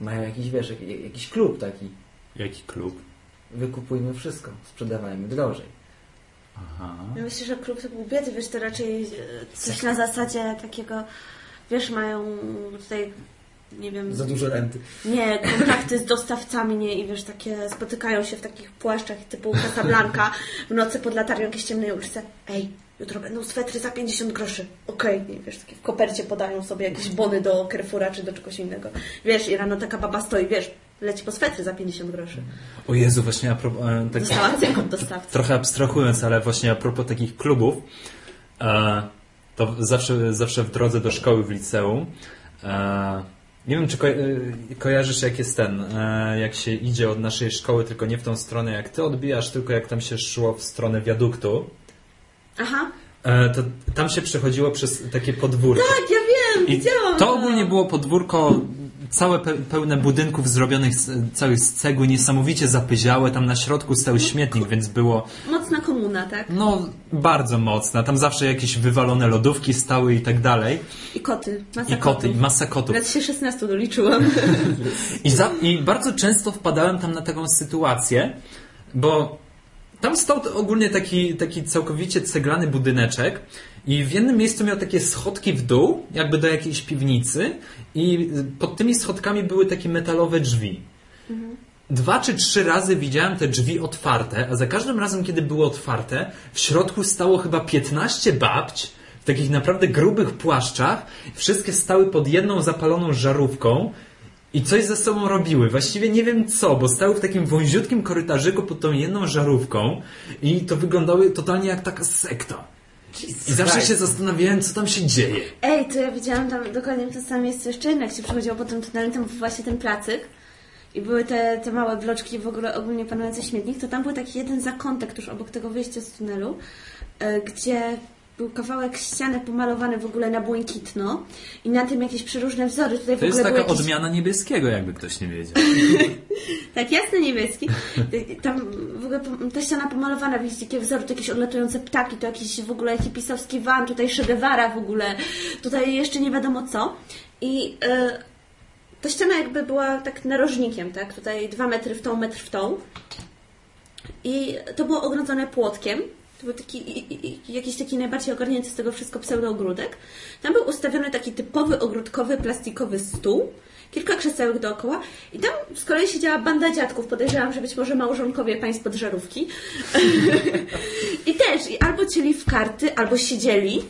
mają jakiś, wiesz, jakiś, jakiś klub taki. Jaki klub? Wykupujmy wszystko, sprzedawajmy drożej. Aha. Ja myślę, że klub to był biedy, wiesz, to raczej e, coś na zasadzie takiego, wiesz, mają tutaj, nie wiem, Za dużo renty. nie, kontakty z dostawcami, nie, i wiesz, takie, spotykają się w takich płaszczach typu Casablanca w nocy pod latarnią jakiejś ciemnej ulicy. Ej, jutro będą swetry za 50 groszy. Okej, i wiesz, takie w kopercie podają sobie jakieś bony do Carrefoura czy do czegoś innego. Wiesz, i rano taka baba stoi, wiesz, leci po swetry za 50 groszy. O Jezu, właśnie a propos, e, tak, Dostała cynk od dostawcy. trochę abstrahując, ale właśnie a propos takich klubów, e, to zawsze, zawsze w drodze do szkoły w liceum, e, nie wiem, czy ko- kojarzysz, jak jest ten, e, jak się idzie od naszej szkoły, tylko nie w tą stronę, jak ty odbijasz, tylko jak tam się szło w stronę wiaduktu, Aha. e, to tam się przechodziło przez takie podwórko. Tak, ja wiem, I widziałam. to ogólnie było podwórko całe pe- pełne budynków zrobionych z, całych z cegły, niesamowicie zapyziałe. Tam na środku stał śmietnik, więc było Mocna komuna, tak? no bardzo mocna. Tam zawsze jakieś wywalone lodówki stały i tak dalej. I koty. Masa I koty, i kotów. masa kotów. Raz się 16 doliczyłam. I, za, I bardzo często wpadałem tam na taką sytuację, bo tam stał ogólnie taki, taki całkowicie ceglany budyneczek i w jednym miejscu miał takie schodki w dół, jakby do jakiejś piwnicy i pod tymi schodkami były takie metalowe drzwi. Dwa czy trzy razy widziałem te drzwi otwarte, a za każdym razem, kiedy były otwarte, w środku stało chyba 15 babć w takich naprawdę grubych płaszczach. Wszystkie stały pod jedną zapaloną żarówką i coś ze sobą robiły. Właściwie nie wiem co, bo stały w takim wąziutkim korytarzyku pod tą jedną żarówką i to wyglądało totalnie jak taka sekta. I zawsze się zastanawiałem, co tam się dzieje. Ej, to ja widziałam tam dokładnie w tym samym miejscu jeszcze inne, jak się przechodziło po tym tunelem, tam był właśnie ten placyk i były te, te małe bloczki, w ogóle ogólnie panujący śmietnik, to tam był taki jeden zakątek tuż obok tego wyjścia z tunelu, e, gdzie był kawałek ściany pomalowany w ogóle na błękitno i na tym jakieś przeróżne wzory. Tutaj w To jest taka był jakiś... odmiana niebieskiego, jakby ktoś nie wiedział. Tak, jasny niebieski. Tam w ogóle ta ściana pomalowana, widzicie, takie wzory, to jakieś odlatujące ptaki, to jakiś w ogóle hipisowski van, tutaj Che Guevara w ogóle, tutaj jeszcze nie wiadomo co. I e, ta ściana jakby była tak narożnikiem, tak? Tutaj dwa metry w tą, metr w tą. I to było ogrodzone płotkiem. Był taki, jakiś taki najbardziej ogarnięty z tego wszystko pseudoogródek. Tam był ustawiony taki typowy ogródkowy, plastikowy stół. Kilka krzesełek dookoła. I tam z kolei siedziała banda dziadków. Podejrzewam, że być może małżonkowie państwo z żarówki. I też, i albo cieli w karty, albo siedzieli.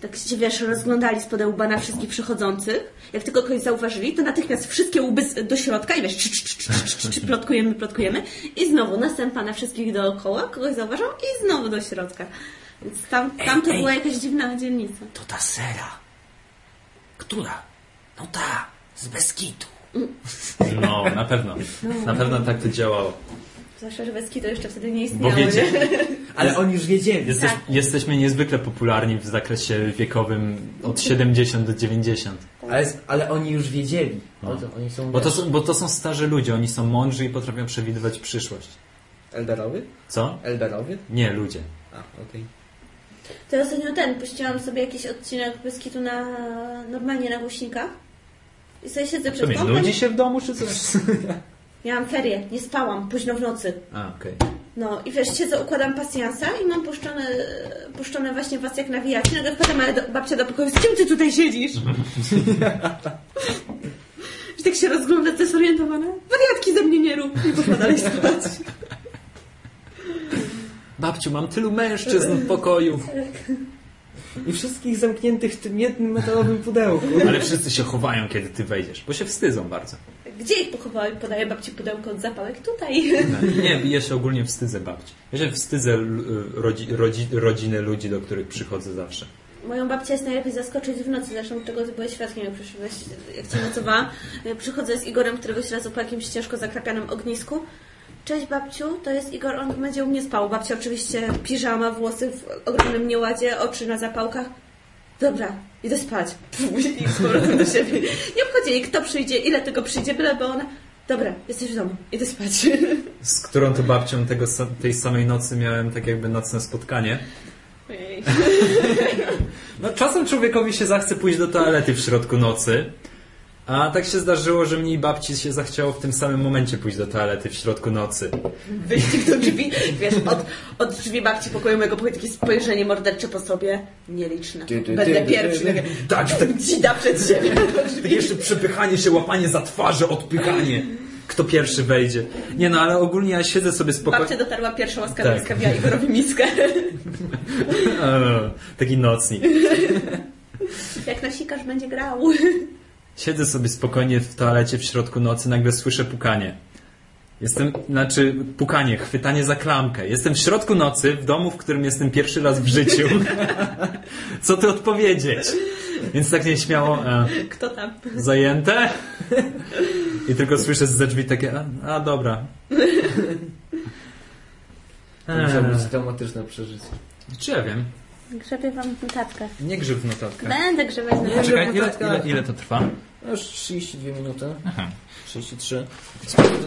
Tak się, wiesz, rozglądali spod łba na wszystkich przychodzących. Jak tylko kogoś zauważyli, to natychmiast wszystkie łby do środka i wiesz, cz, cz, cz, cz, cz, cz, plotkujemy, plotkujemy. I znowu następna na wszystkich dookoła, kogoś zauważą i znowu do środka. Więc tam, tam to ej. była jakaś dziwna dzielnica. To ta sera. Która? No ta, z Beskitu. No, na pewno. Na pewno tak to działało. Zwłaszcza, że Beski to jeszcze wtedy nie istniało. Bo wiecie, nie? Ale oni już wiedzieli. jesteś, Tak. jesteśmy niezwykle popularni w zakresie wiekowym od 70 do 90. Ale, ale oni już wiedzieli. No. To, oni są, Bo to, są, bo to są starzy ludzie, oni są mądrzy i potrafią przewidywać przyszłość. Elderowie? Co? Elderowie? Nie, ludzie. A, okej. To ja ostatnio ten, puściłam sobie jakiś odcinek Beskitu na normalnie na głośnikach. I sobie siedzę przed mi, kąpem. nudzi się w domu czy coś? Miałam ferie, nie spałam, późno w nocy. A, okej. No i wiesz, siedzę, układam pasjansa i mam puszczone, puszczone właśnie was jak nawijacie. Nagle wpadam ale do, babcia do pokoju, z kim ty tutaj siedzisz? I tak się rozgląda, zorientowana. Wariatki ze mnie nie rób. I poszła dalej spać. Babciu, mam tylu mężczyzn w pokoju. I wszystkich zamkniętych w tym jednym metalowym pudełku. Ale wszyscy się chowają, kiedy ty wejdziesz, bo się wstydzą bardzo. Gdzie ich pochowałam? Podaję babci pudełko od zapałek. Tutaj. Nie, ja się ogólnie wstydzę babci. Ja się wstydzę l- rodzi, rodzi, rodziny ludzi, do których przychodzę zawsze. Moją babcię jest najlepiej zaskoczyć w nocy, zresztą czego ty byłeś świadkiem, jak jak cię nocowałam. Przychodzę z Igorem któregoś razu po jakimś ciężko zakrapianym ognisku. Cześć babciu, to jest Igor, on będzie u mnie spał. Babcia oczywiście piżama, włosy w ogromnym nieładzie, oczy na zapałkach. Dobra, idę spać. I z powrotem do siebie. Nie obchodzi jej, kto przyjdzie, ile tego przyjdzie, byleby ona... Dobra, jesteś w domu, idę spać. Z którą to babcią tego, tej samej nocy miałem tak jakby nocne spotkanie. Ojej. No czasem człowiekowi się zachce pójść do toalety w środku nocy, a tak się zdarzyło, że mnie i babci się zachciało w tym samym momencie pójść do toalety w środku nocy. Wyścig do drzwi, wiesz, od, od drzwi babci pokoju mojego pokoju takie spojrzenie mordercze po sobie. Nieliczne. Ty, ty, Będę ty, pierwszy. ty, ty. Tak, tak, Dzida przed siebie. tak jeszcze przepychanie się, łapanie za twarze, odpychanie. Kto pierwszy wejdzie. Nie no, ale ogólnie ja siedzę sobie spokojnie. Babcia dotarła pierwsza łaskawa Tak. i skawiła Igorowi miskę. Taki nocnik. Jak nasikarz będzie grał. Siedzę sobie spokojnie w toalecie w środku nocy, nagle słyszę pukanie. Jestem, znaczy pukanie, chwytanie za klamkę. Jestem w środku nocy, w domu, w którym jestem pierwszy raz w życiu. Co tu odpowiedzieć? Więc tak nieśmiało, e, Kto tam? zajęte? I tylko słyszę z drzwi takie, a, a dobra. To musiało być traumatyczne przeżycie. Czy ja wiem? Grzebię wam notatkę. Nie grzyb w notatkach. Będę grzebać notatkę. Czekaj, ile, ile, ile to trwa? No Już 32 minuty. Aha. 33.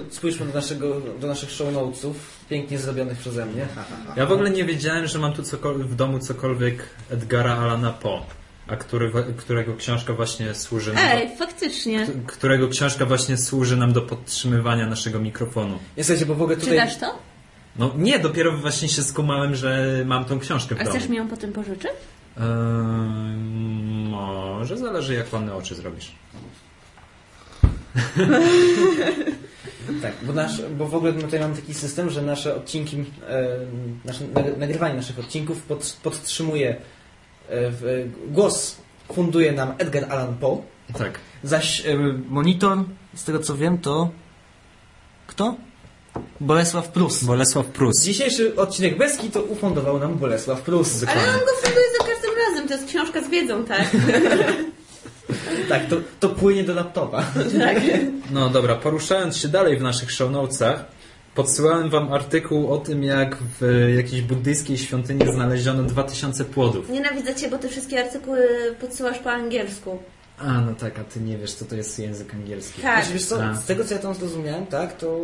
Spójrzmy, do, naszego, do naszych show notesów, pięknie zrobionych przeze mnie. Ja w ogóle nie wiedziałem, że mam tu cokol- w domu cokolwiek Edgara Alana Poe, a który, którego książka właśnie służy nam Ej, faktycznie. którego książka właśnie służy nam do podtrzymywania naszego mikrofonu. Słuchajcie, bo w ogóle tutaj... Czytasz to? No nie, dopiero właśnie się skumałem, że mam tą książkę w A domu. chcesz mi ją potem pożyczyć? Eee, może zależy jak ładne oczy zrobisz. Tak, bo, nasz, bo w ogóle my tutaj mamy taki system, że nasze odcinki, e, nasze, nag- nagrywanie naszych odcinków pod, podtrzymuje e, głos funduje nam Edgar Allan Poe, Tak. zaś e, monitor, z tego co wiem, to kto? Bolesław Prus. Bolesław Prus. Dzisiejszy odcinek Beski to ufundował nam Bolesław Prus. Ale on go funduje za każdym razem. To jest książka z wiedzą, tak? Tak, to, to płynie do laptopa. tak. No dobra, poruszając się dalej w naszych show notesach, Podsyłałem wam artykuł o tym, jak w jakiejś buddyjskiej świątyni znaleziono 2000 płodów. Nienawidzę cię, bo te wszystkie artykuły podsyłasz po angielsku. A, no tak, a ty nie wiesz, co to jest język angielski. Tak. Znaczy, wiesz co, A. z tego co ja tam zrozumiałem, tak, to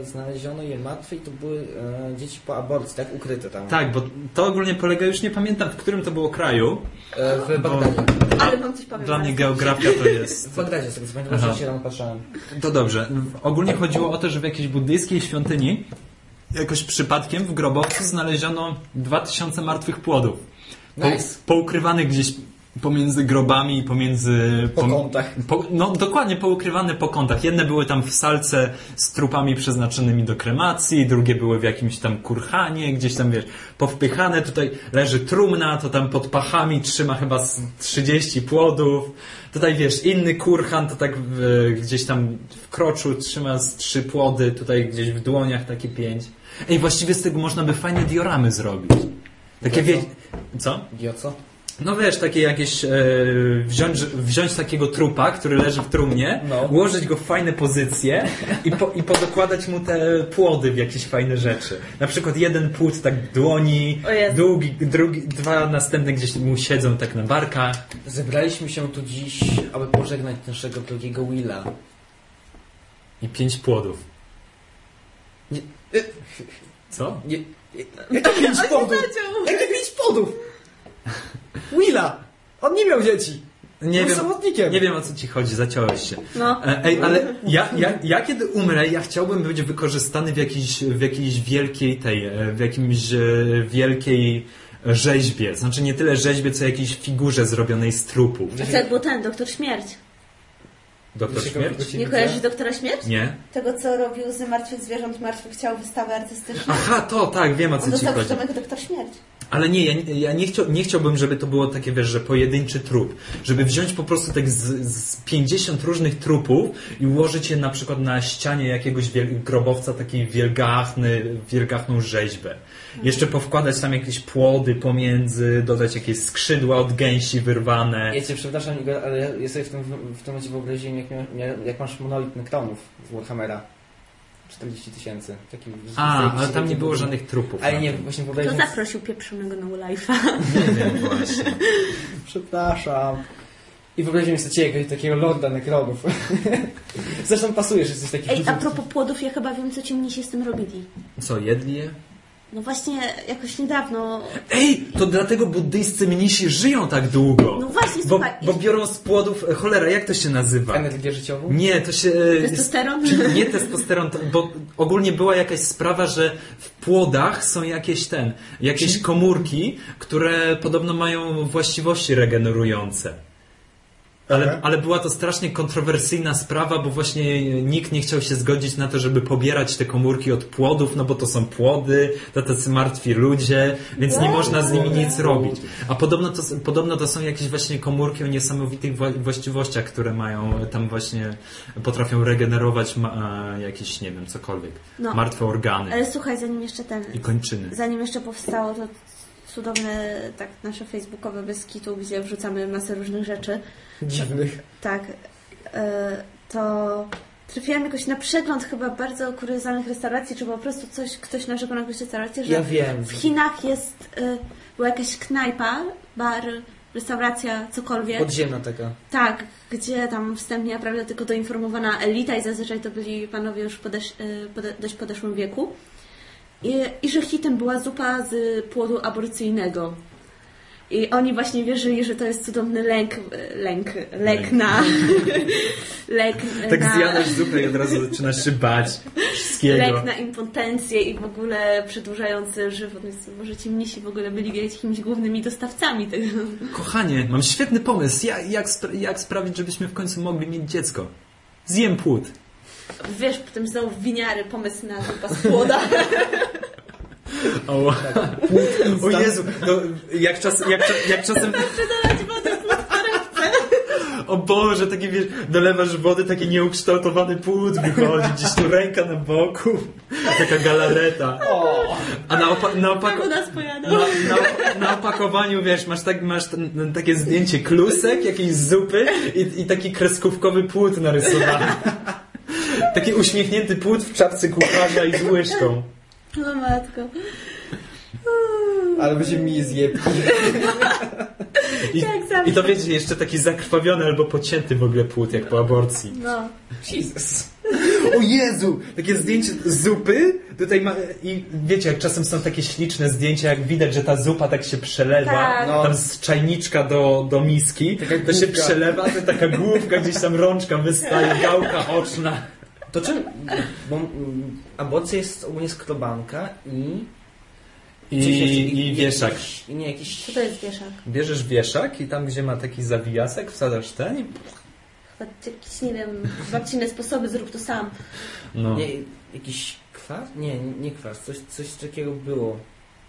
e, znaleziono je martwe i to były e, dzieci po aborcji, tak, ukryte tam. Tak, bo to ogólnie polega, już nie pamiętam, w którym to było kraju. E, w Bagdadzie. Ale wam coś powiem. Dla mnie geografia to jest... W Bagdadzie, z tego co pamiętam, że się tam patrzałem. To dobrze. Ogólnie chodziło o to, że w jakiejś buddyjskiej świątyni jakoś przypadkiem w grobowcu znaleziono 2000 martwych płodów. Po, Nice. Poukrywanych gdzieś pomiędzy grobami i pomiędzy... Po pom- kątach. Po, no dokładnie poukrywane po kątach. Jedne były tam w salce z trupami przeznaczonymi do kremacji, drugie były w jakimś tam kurhanie, gdzieś tam wiesz, powpychane. Tutaj leży trumna, to tam pod pachami trzyma chyba z 30 płodów. Tutaj wiesz, inny kurhan to tak gdzieś tam w kroczu trzyma z trzy płody, tutaj gdzieś w dłoniach takie pięć. Ej, właściwie z tego można by fajne dioramy zrobić. Takie wie... Co? Gioco? No wiesz, takie jakieś, e, wziąć, wziąć takiego trupa, który leży w trumnie, No. ułożyć go w fajne pozycje i, po, i podokładać mu te płody w jakieś fajne rzeczy. Na przykład jeden płód tak dłoni, drugi, drugi, dwa następne gdzieś mu siedzą tak na barkach. Zebraliśmy się tu dziś, aby pożegnać naszego drogiego Willa. I pięć płodów. Nie, e, Co? nie, jakie pięć płodów? Jakie pięć płodów? Willa! On nie miał dzieci. Nie Był wiem, samotnikiem. nie wiem o co ci chodzi, zaciąłeś się. No. E, Ej, ale ja, ja, ja kiedy umrę, ja chciałbym być wykorzystany w jakiejś, w jakiejś wielkiej tej, e, w jakimś e, wielkiej rzeźbie. Znaczy nie tyle rzeźbie, co jakiejś figurze zrobionej z trupu. A co jak był ten, doktor śmierć? Doktor Wiesz, Śmierć? Nie kojarzysz doktora śmierć? Nie? Tego, co robił z martwych zwierząt, martwych ciał wystawę artystyczną. Aha, to tak, wiem o On co ci dostał chodzi. przydomek doktor śmierć. Ale nie, ja, ja nie, chciał, nie chciałbym, żeby to było takie, wiesz, że pojedynczy trup. Żeby wziąć po prostu tak z, z 50 różnych trupów i ułożyć je na przykład na ścianie jakiegoś wiel- grobowca, takiej wielgachny, wielgachną rzeźbę. Jeszcze powkładać tam jakieś płody pomiędzy, dodać jakieś skrzydła od gęsi wyrwane. Ja cię przepraszam, ale ja- sobie w tym, w tym momencie wyobraziłem, jak, jak masz monolit nekronów z Warhammera. 40 tysięcy. Taki A, ale tam nie było żadnych trupów. Ale nie, właśnie Kto wyobraziłem... zaprosił pieprzonego no life'a? Nie wiem właśnie. Przepraszam. I wyobraziłem sobie ciebie, takiego lorda nekronów. Zresztą pasujesz, jesteś taki Ej, a propos płodów, ja chyba wiem, co ci mnisi z tym robili. Co, jedli je? No właśnie, jakoś niedawno... Ej, to dlatego buddyjscy mnisi żyją tak długo. No właśnie, bo, słuchaj, bo biorą z płodów, e, cholera, jak to się nazywa? Energię życiową? Nie, to się... e, Testosteron? Czy nie testosteron, to, bo ogólnie była jakaś sprawa, że w płodach są jakieś ten, jakieś komórki, które podobno mają właściwości regenerujące. Ale, ale była to strasznie kontrowersyjna sprawa, bo właśnie nikt nie chciał się zgodzić na to, żeby pobierać te komórki od płodów, no bo to są płody, to tacy martwi ludzie, więc nie można z nimi nic robić. A podobno to, podobno to są jakieś właśnie komórki o niesamowitych wła- właściwościach, które mają tam właśnie, potrafią regenerować ma, jakieś, nie wiem, cokolwiek, No. martwe organy Ale słuchaj, zanim jeszcze ten... i kończyny. Zanim jeszcze powstało to cudowne tak nasze facebookowe Beskitu, gdzie wrzucamy masę różnych rzeczy, Dziwnych. tak, e, to trafiłam jakoś na przegląd chyba bardzo kuriozalnych restauracji, czy po prostu coś, ktoś narzekał na jakąś restaurację, że Ja wiem. w Chinach jest, e, była jakaś knajpa, bar, restauracja, cokolwiek. Podziemna taka. Tak, gdzie tam wstępnie naprawdę tylko doinformowana elita i zazwyczaj to byli panowie już podesz, pode, dość podeszłym wieku. I, I że hitem była zupa z płodu aborcyjnego. I oni właśnie wierzyli, że to jest cudowny lęk, lęk, lek na... lek Tak na... zjadasz zupę i od razu zaczynasz się bać wszystkiego. Lek na impotencję i w ogóle przedłużający żywot. Więc może ci mnisi w ogóle byli jakimiś głównymi dostawcami tego. Kochanie, mam świetny pomysł. Ja, jak, jak sprawić, żebyśmy w końcu mogli mieć dziecko? Zjem płód. Wiesz, potem znowu winiary, pomysł na zupa z płoda. O, o Jezu, no, jak, czas, jak, jak czasem... O Boże, taki wiesz, dolewasz wody, taki nieukształtowany płód wychodzi, gdzieś tu ręka na boku, taka galareta. A na, opa- na, opako- na, na, na opakowaniu, wiesz, masz, tak, masz ten, takie zdjęcie klusek, jakiejś zupy i, i taki kreskówkowy płód narysowany. Taki uśmiechnięty płód w czapce kucharza i z łyżką. O matko. Ale będzie mi zjebki. I, Tak. I to wiecie, jeszcze taki zakrwawiony albo pocięty w ogóle płód, jak po aborcji. No. Jesus. O Jezu! Takie zdjęcie zupy, tutaj ma, i wiecie, jak czasem są takie śliczne zdjęcia, jak widać, że ta zupa tak się przelewa, Tak. No. tam z czajniczka do, do miski, Taka to się główka. przelewa, to taka główka, gdzieś tam rączka wystaje, gałka oczna. To czym? Bo mm, aborcja jest ogólnie skrobanka i... I, jeszcze- i wieszak. jakiś- I nie, jakiś... Co to jest wieszak? Bierzesz wieszak i tam, gdzie ma taki zawijasek, wsadzasz ten i... Chyba jakieś, nie wiem, babcine sposoby, zrób to sam. No. Nie, jakiś kwas? Nie, nie, kwas. Coś, coś takiego było.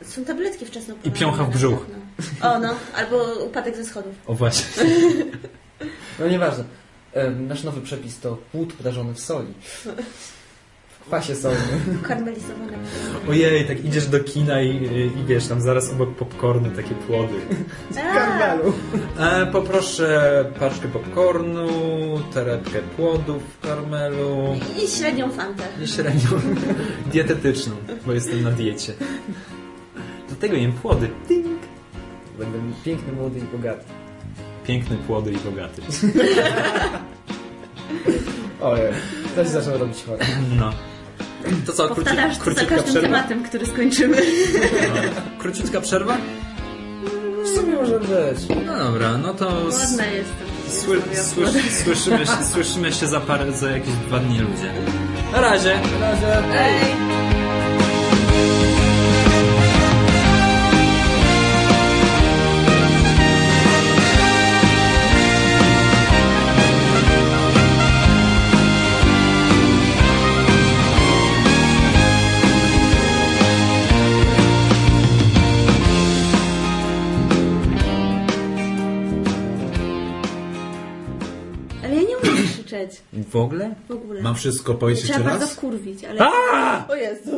Są tabletki wczesno I piącha w brzuch. pewno. O no, albo upadek ze schodów. O właśnie. No nieważne. Nasz nowy przepis to płód prażony w soli. W kwasie solnym. Karmelizowane. Ojej, tak idziesz do kina i, i wiesz, tam zaraz obok popcornu takie płody. Karmelu. E, poproszę paczkę popcornu, torebkę płodów w karmelu I średnią fantę. i średnią dietetyczną, bo jestem na diecie. Do tego jem płody. Ding. Będę piękny, młody i bogaty. Piękny, płody i bogaty. Ojej. To się zaczął robić chore. No. To co, króci, Powtarzasz to za każdym przerwa? tematem, który skończymy. No. Króciutka przerwa? W sumie może być. No dobra, no to Ładna jestem. sły, słysz, słyszymy, się, słyszymy się za parę, za jakieś dwa dni ludzie. Na razie! Na razie. Ej. W ogóle? w ogóle. Mam wszystko powiedzieć Trzeba jeszcze bardzo raz? wkurwić, ale... A! O Jezu.